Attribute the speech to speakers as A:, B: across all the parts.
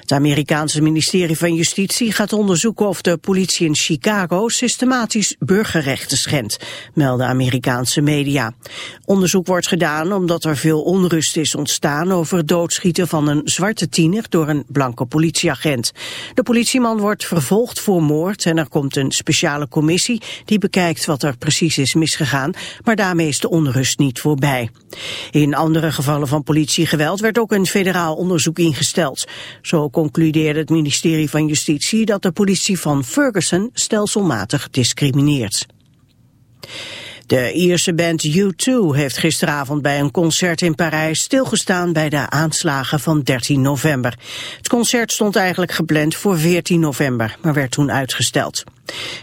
A: Het Amerikaanse ministerie van Justitie gaat onderzoeken of de politie in Chicago systematisch burgerrechten schendt, melden Amerikaanse media. Onderzoek wordt gedaan omdat er veel onrust is ontstaan over het doodschieten van een zwarte tiener door een blanke politieagent. De politieman wordt vervolgd voor moord en er komt een speciale commissie die bekijkt wat er precies is misgegaan, maar daarmee is de onrust niet voorbij. In andere gevallen van politiegeweld werd ook een federaal onderzoek ingesteld. Zo concludeerde het ministerie van Justitie dat de politie van Ferguson stelselmatig discrimineert. De Ierse band U2 heeft gisteravond bij een concert in Parijs stilgestaan bij de aanslagen van 13 november. Het concert stond eigenlijk gepland voor 14 november, maar werd toen uitgesteld.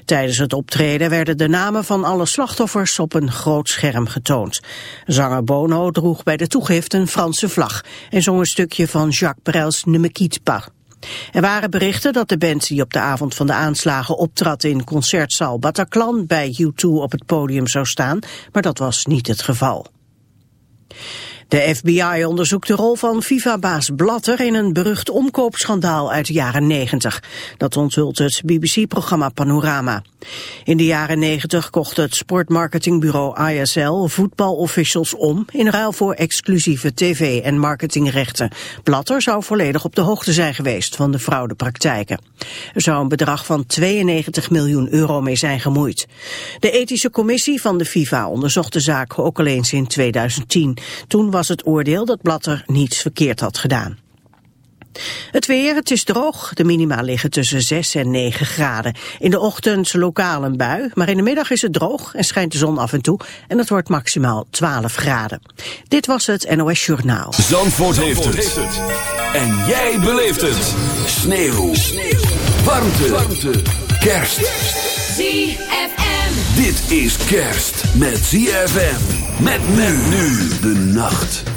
A: Tijdens het optreden werden de namen van alle slachtoffers op een groot scherm getoond. Zanger Bono droeg bij de toegift een Franse vlag en zong een stukje van Jacques Brel's quitte pas. Er waren berichten dat de band die op de avond van de aanslagen optrad in concertzaal Bataclan bij U2 op het podium zou staan, maar dat was niet het geval. De FBI onderzoekt de rol van FIFA-baas Blatter in een berucht omkoopschandaal uit de jaren 90. Dat onthult het BBC-programma Panorama. In de jaren 90 kocht het sportmarketingbureau ISL voetbalofficials om in ruil voor exclusieve tv- en marketingrechten. Blatter zou volledig op de hoogte zijn geweest van de fraudepraktijken. Er zou een bedrag van 92 miljoen euro mee zijn gemoeid. De ethische commissie van de FIFA onderzocht de zaak ook al eens in 2010. Toen was het oordeel dat Blatter niets verkeerd had gedaan. Het weer, het is droog. De minima liggen tussen 6 en 9 graden. In de ochtend lokaal een bui, maar in de middag is het droog en schijnt de zon af en toe. En het wordt maximaal 12 graden. Dit was het NOS Journaal.
B: Zandvoort, heeft, het. En jij beleeft het. Sneeuw. Sneeuw. Warmte. Warmte. Kerst.
C: ZFM.
B: Dit is kerst met ZFM. Met nu de nacht.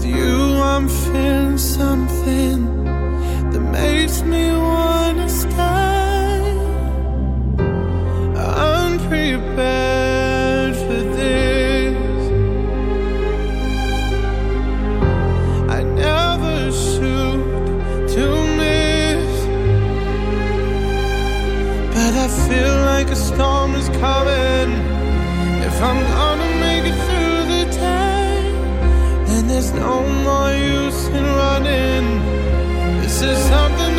D: With
E: you, I'm feeling something that makes me wanna stay. I'm prepared for this. I never shoot to miss, but I feel like a storm is coming. If I'm no more use in running. This is something.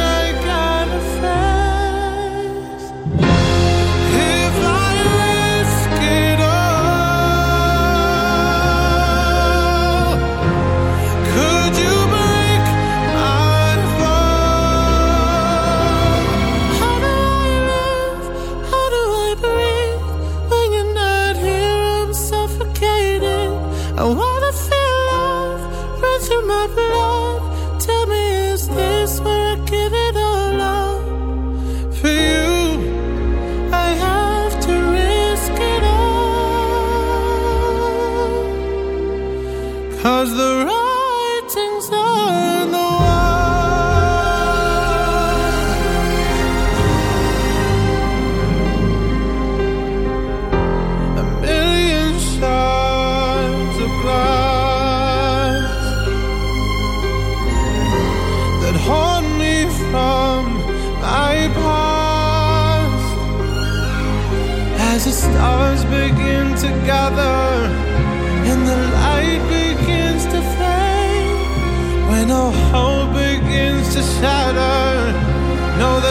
E: know that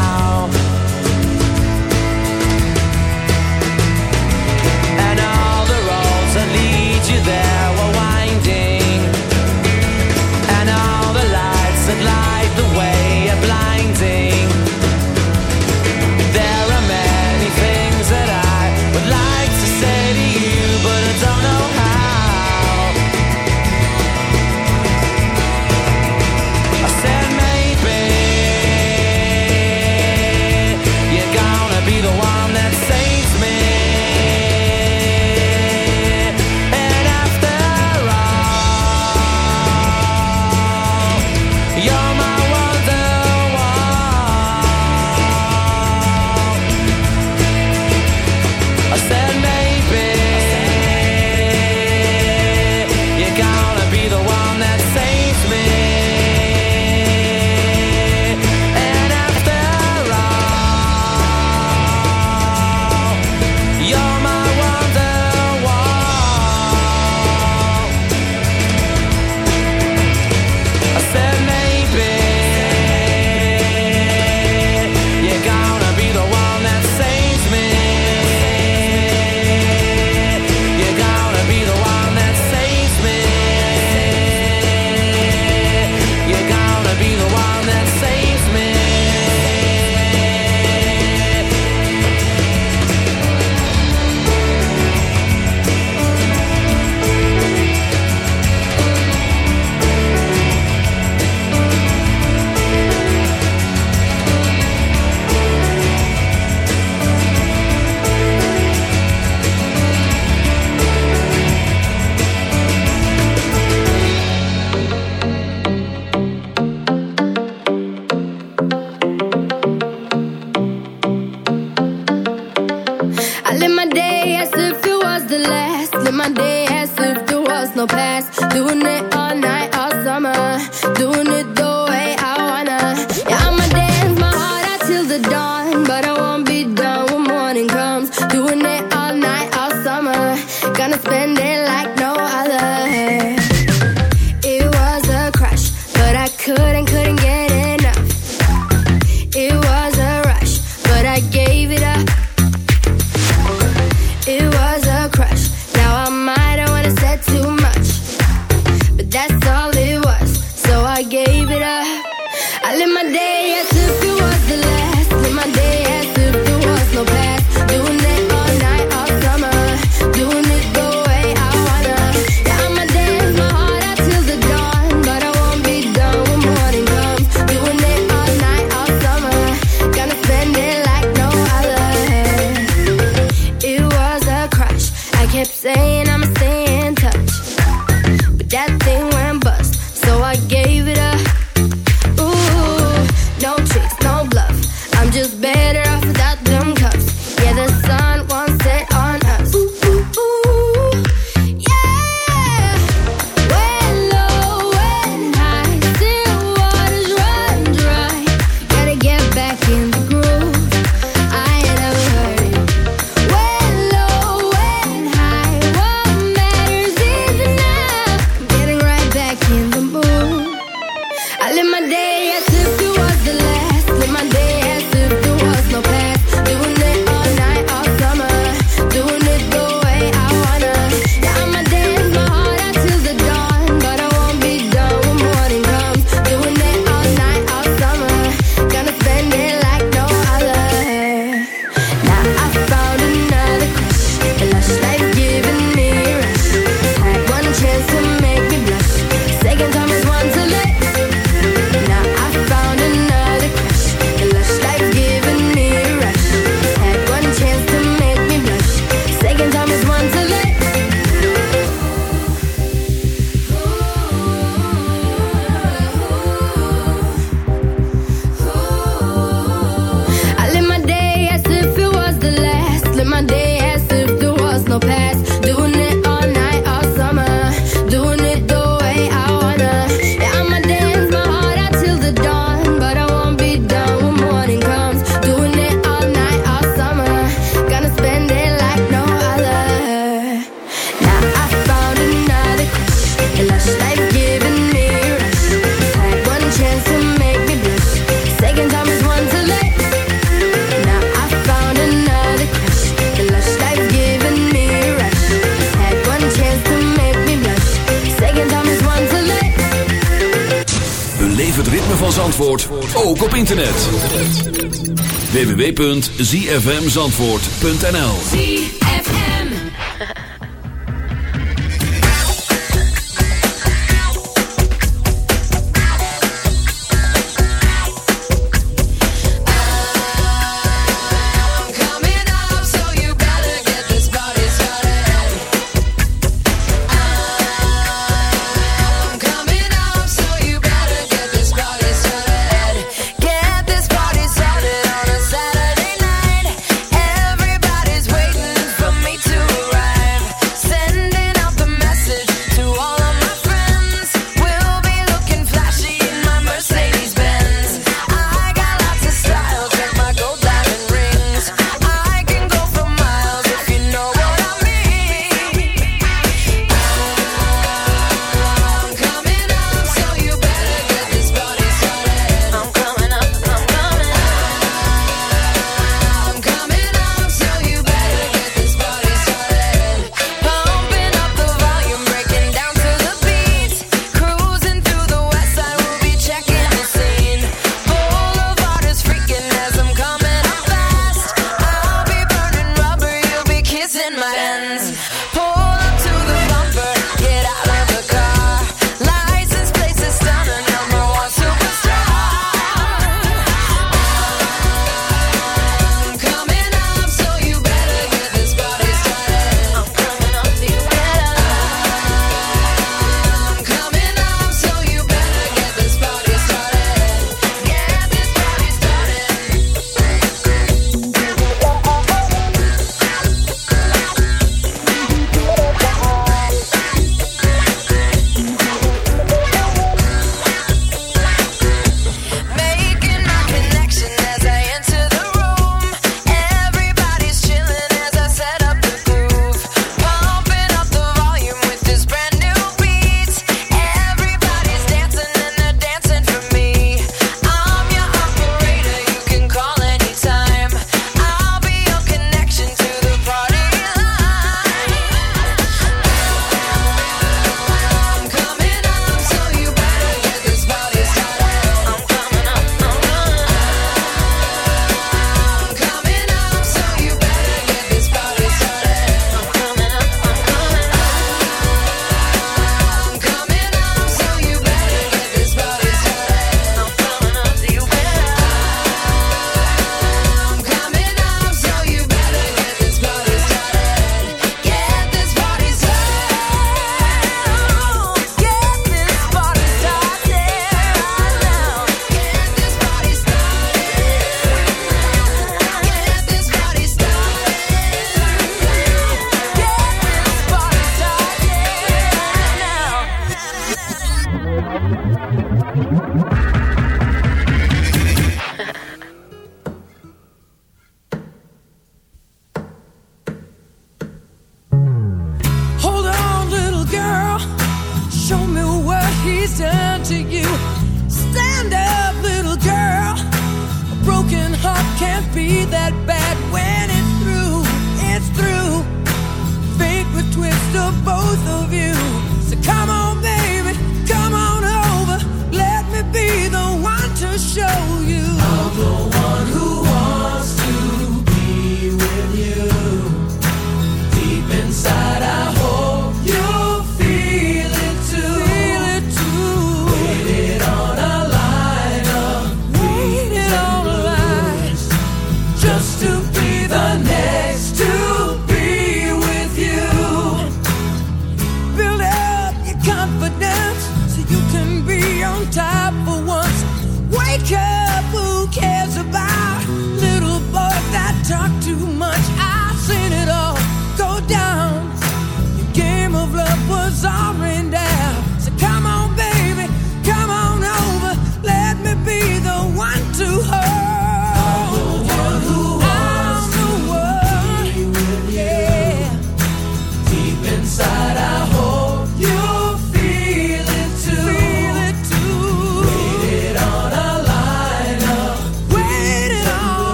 F: www.zfmzandvoort.nl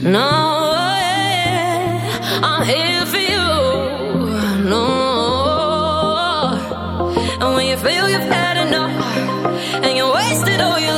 C: No, yeah, I'm here for you. No. And when you feel you've had enough, and you wasted all your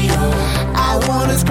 G: oh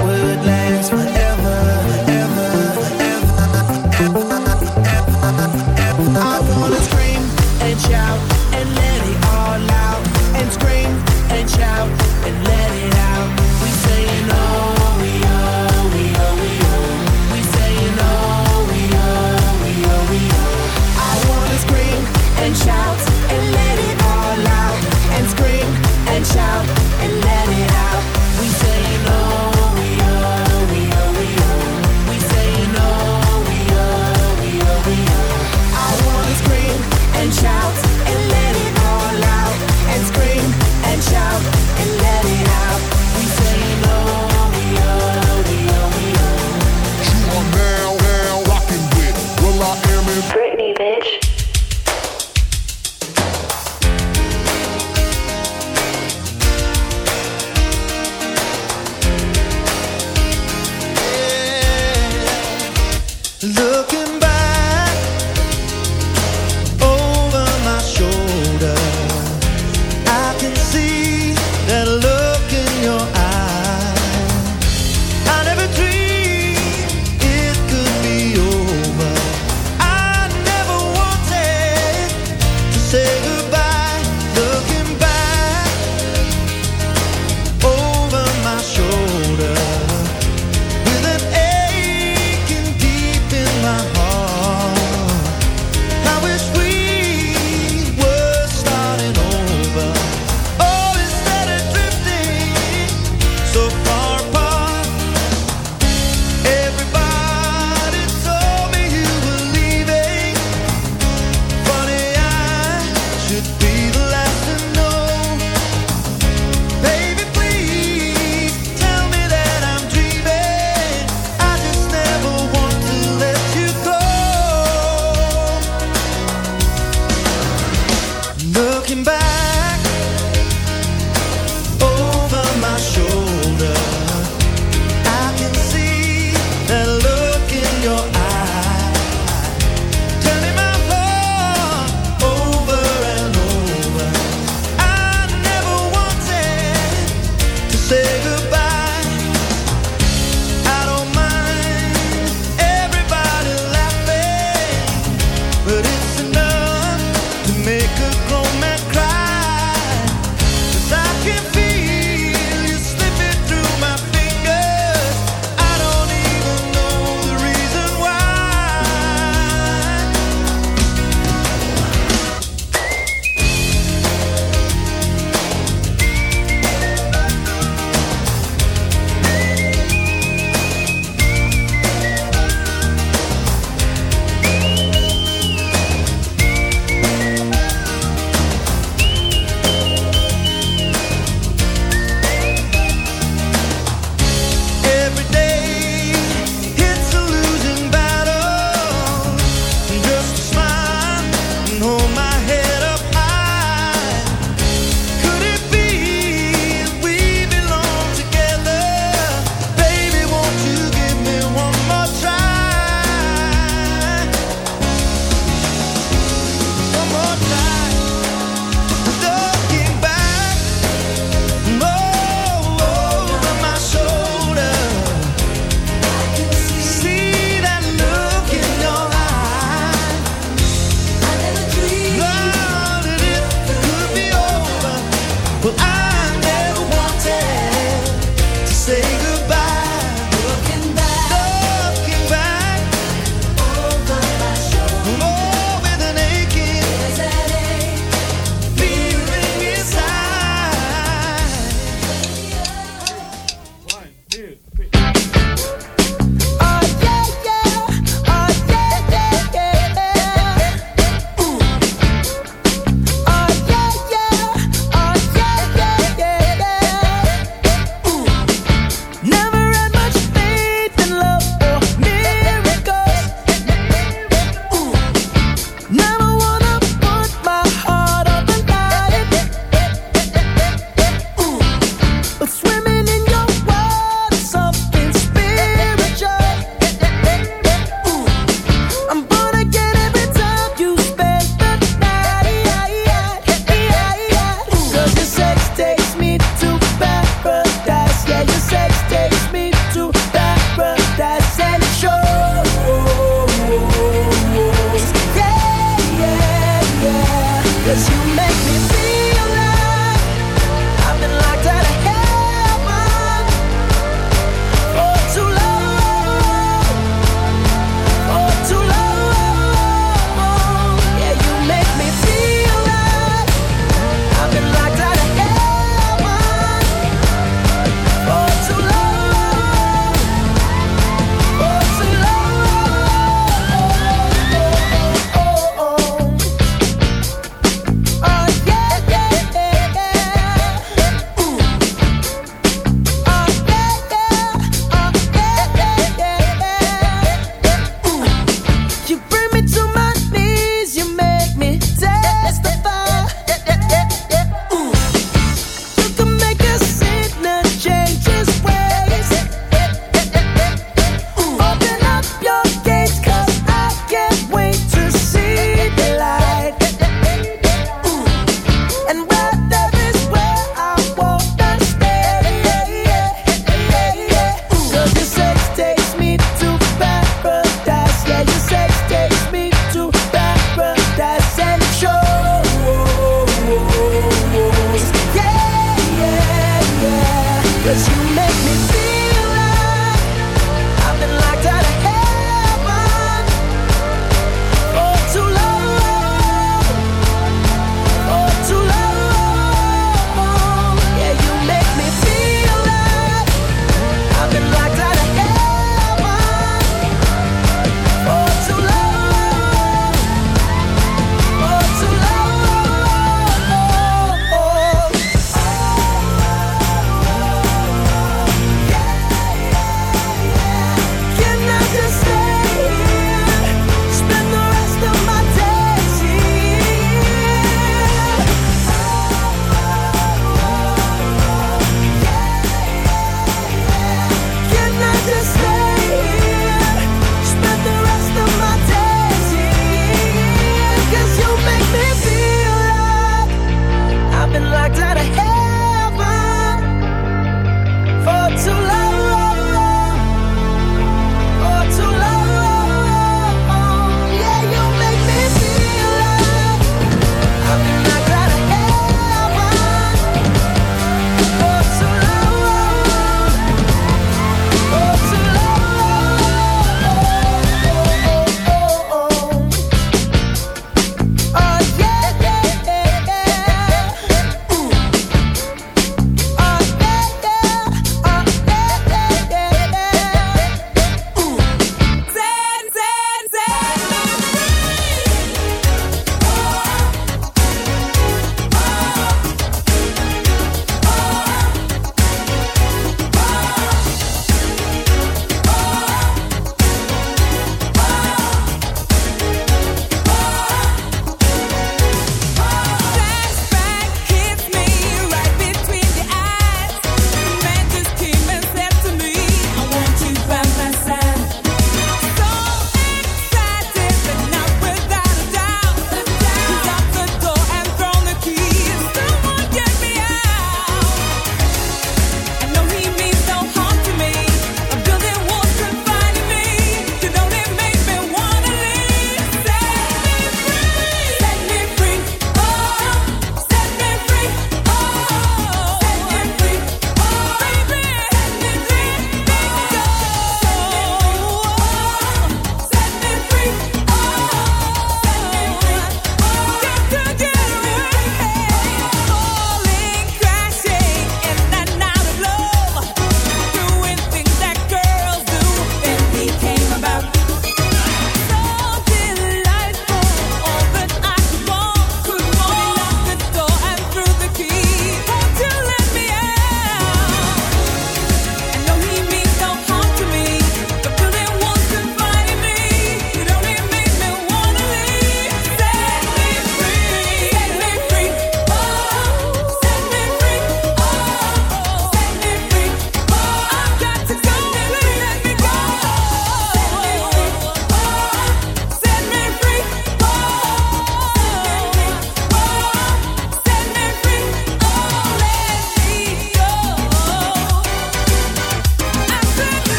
H: would
F: let